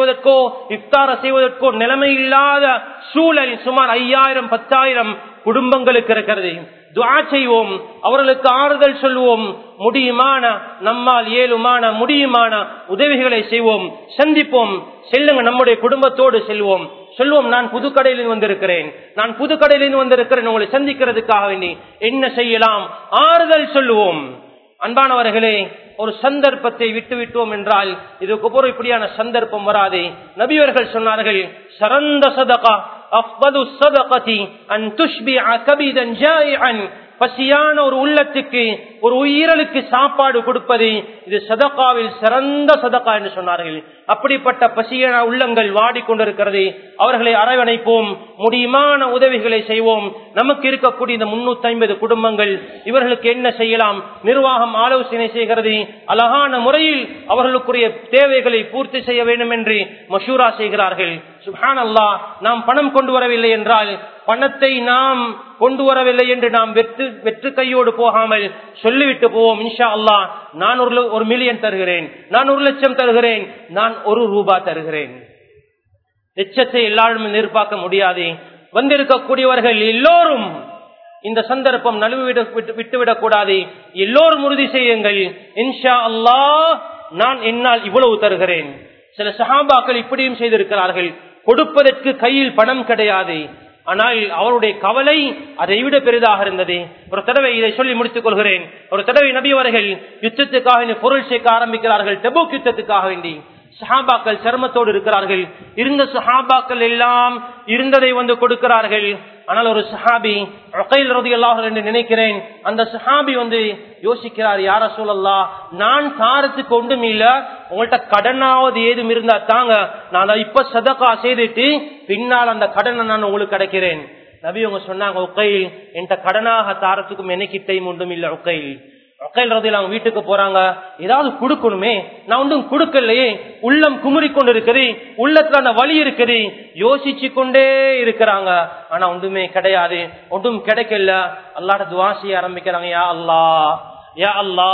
இஃப்தார செய்வதற்கோ நிலைமை இல்லாத சூழல் சுமார் ஐயாயிரம் பத்தாயிரம் குடும்பங்களுக்கு இருக்கிறது. துவா செய்வோம் அவர்களுக்கு ஆறுதல் சொல்வோம் முடியுமான நம்மால் ஏழுமான முடியுமான உதவிகளை செய்வோம் சந்திப்போம் செல்லுங்க நம்முடைய குடும்பத்தோடு செல்வோம். சொல்வோம் நான் புதுக்கடையிலிருந்து வந்திருக்கிறேன். நான் புதுக்கடையிலிருந்து வந்திருக்கிறேன் உங்களை சந்திக்கிறதுக்காக வேண்டி. என்ன செய்யலாம்? ஆறுதல் சொல்லுவோம். அன்பானவர்களே ஒரு சந்தர்ப்பத்தை விட்டு விட்டோம் என்றால் இதுக்கு அப்புறம் இப்படியான சந்தர்ப்பம் வராது. நபியவர்கள் சொன்னார்கள் சரந்த சதகா அஃபது சதகதி அன் துஷ்பி கபிதன் பசியான ஒரு உள்ளத்துக்கு ஒரு உயிரலுக்கு சாப்பாடு கொடுப்பது இது சதக்காவில் சிறந்த சதக்கா என்று சொன்னார்கள். அப்படிப்பட்ட பசியான உள்ளங்கள் வாடிக்கொண்டிருக்கிறது அவர்களை அரவணைப்போம். முடியுமான உதவிகளை செய்வோம். நமக்கு இருக்கக்கூடிய இந்த முன்னூத்தி ஐம்பது குடும்பங்கள் இவர்களுக்கு என்ன செய்யலாம்? நிர்வாகம் ஆலோசனை செய்கிறது. அழகான முறையில் அவர்களுக்குரிய தேவைகளை பூர்த்தி செய்ய வேண்டும் என்று மஷூரா செய்கிறார்கள். சுஹான் அல்லா நாம் பணம் கொண்டு வரவில்லை என்றால் பணத்தை நாம் கொண்டு வரவில்லை என்று நாம் வெற்று வெற்று கையோடு போகாமல் சொல்லிவிட்டு போவோம் இன்ஷா அல்லா நான் ஒரு ஒரு மில்லியன் தருகிறேன். நான் ஒரு லட்சம் தருகிறேன். நான் ஒரு ரூபா தருகிறேன். லட்சத்தை எல்லாரும் எதிர்பார்க்க முடியாது. வந்திருக்கக்கூடியவர்கள் எல்லோரும் இந்த சந்தர்ப்பம் நழுவு விட்டுவிடக் கூடாது எல்லோரும் உறுதி செய்யுங்கள். இன்ஷா அல்லா நான் என்னால் இவ்வளவு தருகிறேன். சில சஹாபாக்கள் இப்படியும் செய்திருக்கிறார்கள். கொடுப்பதற்கு கையில் பணம் கிடையாது. ஆனால் அவருடைய கவலை அதை விட பெரிதாக இருந்தது. ஒரு தடவை இதை சொல்லி முடித்துக் கொள்கிறேன். ஒரு தடவை நபி அவர்கள் யுத்தத்துக்காக பொருள் சேர்க்க ஆரம்பிக்கிறார்கள். டெபோக் யுத்தத்துக்காக வேண்டி. சஹாபாக்கள் சிரமத்தோடு இருக்கிறார்கள். இருந்த சஹாபாக்கள் எல்லாம் இருந்ததை வந்து கொடுக்கிறார்கள். ஆனால் ஒரு சஹாபி ரொக்கையில் ரதி அல்லாஹர் என்று நினைக்கிறேன் அந்த சஹாபி வந்து யோசிக்கிறார் யார சூழல்லா நான் தாரத்துக்கு ஒன்றும் இல்ல. உங்கள்கிட்ட கடனாவது ஏதும் இருந்தா தாங்க. நான் இப்ப சதக்கா செய்துட்டு பின்னால் அந்த கடனை நான் உங்களுக்கு கிடைக்கிறேன் நபி அவங்க சொன்னாங்க உக்கையில் என்கிட்ட கடனாக தாரத்துக்கும் என்னைக்கிட்டையும் ஒன்றும் இல்லை உக்கையில் உக்கையில் ரதில் அவங்க வீட்டுக்கு போறாங்க ஏதாவது கொடுக்கணுமே நான் ஒன்றும் கொடுக்கலையே உள்ளம் குமுறி கொண்டு இருக்குது உள்ளத்துல அந்த வழி இருக்குது யோசிச்சு கொண்டே இருக்கிறாங்க. ஆனா ஒன்றுமே கிடையாது ஒன்றும் கிடைக்கல. அல்லாட துவாசிய ஆரம்பிக்கிறாங்க யா அல்லா யா அல்லா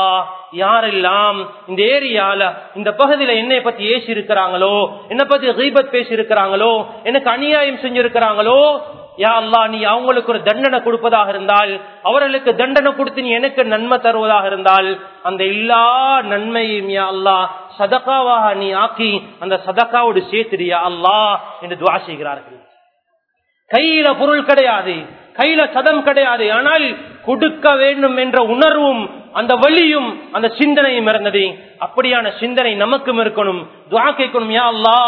யாரெல்லாம் இந்த ஏரியால இந்த பகுதியில என்னை பத்தி ஏசி இருக்கிறாங்களோ என்னை பத்தி ரீபத் பேசி இருக்கிறாங்களோ எனக்கு அநியாயம் செஞ்சிருக்கிறாங்களோ யா அல்லா நீ அவங்களுக்கு ஒரு தண்டனை கொடுப்பதாக இருந்தால் அவர்களுக்கு தண்டனை கொடுத்து நீ எனக்கு நன்மை தருவதாக இருந்தால் அந்த எல்லா நன்மையும் யா அல்லா சதக்காவாக நீ ஆக்கி அந்த சதக்காவோடு சேர்த்துடியா அல்லா என்று துவா செய்கிறார்கள். கையில பொருள் கிடையாது. கையில சதம் கிடையாது. ஆனால் கொடுக்க வேண்டும் என்ற உணர்வும் அந்த வழியும் அந்த சிந்தனையும் இருந்தது அப்படியான சிந்தனை நமக்கும் இருக்கணும். துவா கேட்கணும் யா அல்லா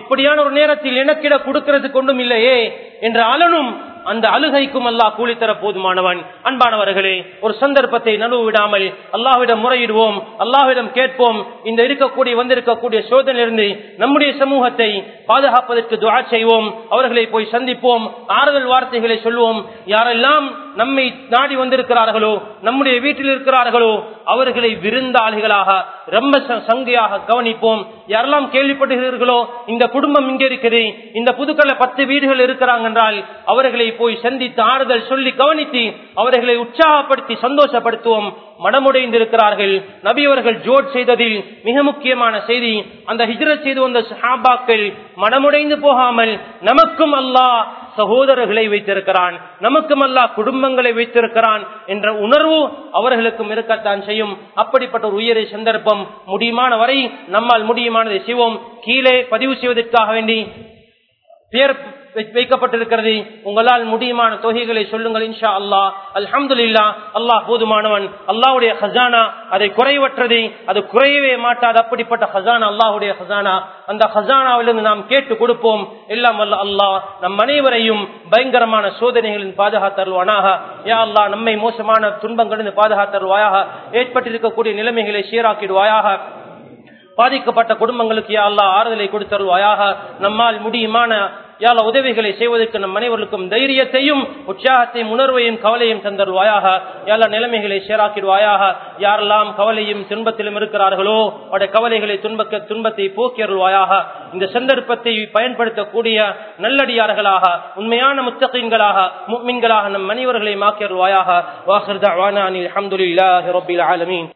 இப்படியான ஒரு நேரத்தில் எனக்கிட கொடுக்கிறது கொண்டும் இல்லையே என்ற அலனும் அந்த அழுகைக்கும் அல்லாஹ் கூலி தர போதுமானவன். அன்பானவர்களே ஒரு சந்தர்ப்பத்தை நழுவு விடாமல் அல்லாஹ்விடம் முறையிடுவோம் அல்லாஹ்விடம் கேட்போம். இந்த இருக்கக்கூடிய வந்திருக்கக்கூடிய சோதனையிலிருந்து நம்முடைய சமூகத்தை பாதுகாப்பதற்கு துவா செய்வோம் அவர்களை போய் சந்திப்போம் ஆறுதல் வார்த்தைகளை சொல்வோம். யாரெல்லாம் நம்மை நாடி வந்திருக்கிறார்களோ நம்முடைய வீட்டில் இருக்கிறார்களோ அவர்களை விருந்தாளிகளாக ரொம்ப ச- சங்கையாக கவனிப்போம். யாரெல்லாம் கேள்விப்படுகிறீர்களோ இந்த குடும்பம் இங்கே இருக்குது இந்த புதுக்கல்ல பத்து வீடுகள் இருக்கிறாங்க என்றால் அவர்களை போய் சந்தித்து ஆறுதல் சொல்லி கவனித்து அவர்களை உற்சாகப்படுத்தி சந்தோஷப்படுத்துவோம். மனமுடைந்திருக்கிறார்கள். நபி அவர்கள் ஜோட் செய்ததில் மிக முக்கியமான செய்தி அந்த ஹிஜ்ரத் செய்து வந்த ஹாபாக்கள் மனமுடைந்து போகாமல் நமக்கும் அல்லாஹ் சகோதரர்களை வைத்திருக்கிறான் நமக்கும் அல்லாஹ் குடும்பங்களை வைத்திருக்கிறான் என்ற உணர்வு அவர்களுக்கும் இருக்கத்தான் செய்யும். அப்படிப்பட்ட ஒரு உயரிய சந்தர்ப்பம் முடியுமான வரை நம்மால் முடியுமானதை செய்வோம். கீழே பதிவு செய்வதற்காக வேண்டி வைக்கப்பட்டிருக்கிறது. உங்களால் முடியுமான தொகைகளை சொல்லுங்கள் இன்ஷா அல்லாஹ் இல்லா அல்லாஹ் போதுமானவன். அல்லாஹுடைய ஹசானா அதை குறைவற்றது. அது குறையவே மாட்டாது. அப்படிப்பட்ட ஹசானா அல்லாஹ்வுடைய ஹசானா அந்த ஹசானாவிலிருந்து நாம் கேட்டு கொடுப்போம். எல்லாம் வல்ல அல்லாஹ் நம் அனைவரையும் பயங்கரமான சோதனைகளின் பாதுகாத்தருவானாக யா அல்லாஹ் நம்மை மோசமான துன்பங்களிலிருந்து பாதுகாத்தருவாயாக ஏற்பட்டிருக்கக்கூடிய நிலைமைகளை சீராக்கிடுவாயாக. பாதிக்கப்பட்ட குடும்பங்களுக்கு யா அல்லா ஆறுதலை கொடுத்தருவாயாக நம்மால் முடியுமான யாழ உதவிகளை செய்வதற்கு நம் அனைவருக்கும் தைரியத்தையும் உற்சாகத்தையும் உணர்வையும் கவலையும் தந்தருவாயாக யால நிலைமைகளை சேராக்கிடுவாயாக. யாரெல்லாம் கவலையும் துன்பத்திலும் இருக்கிறார்களோ அவருடைய கவலைகளை துன்பக்க துன்பத்தை போக்கியருள்வாயாக. இந்த சந்தர்ப்பத்தை பயன்படுத்தக்கூடிய நல்லடியார்களாக உண்மையான முத்தகங்களாக முக்மின்களாக நம் அனைவர்களை மாக்கியருள்வாயாக வாஹிர் தஅவானா அனில் ஆலமீன்.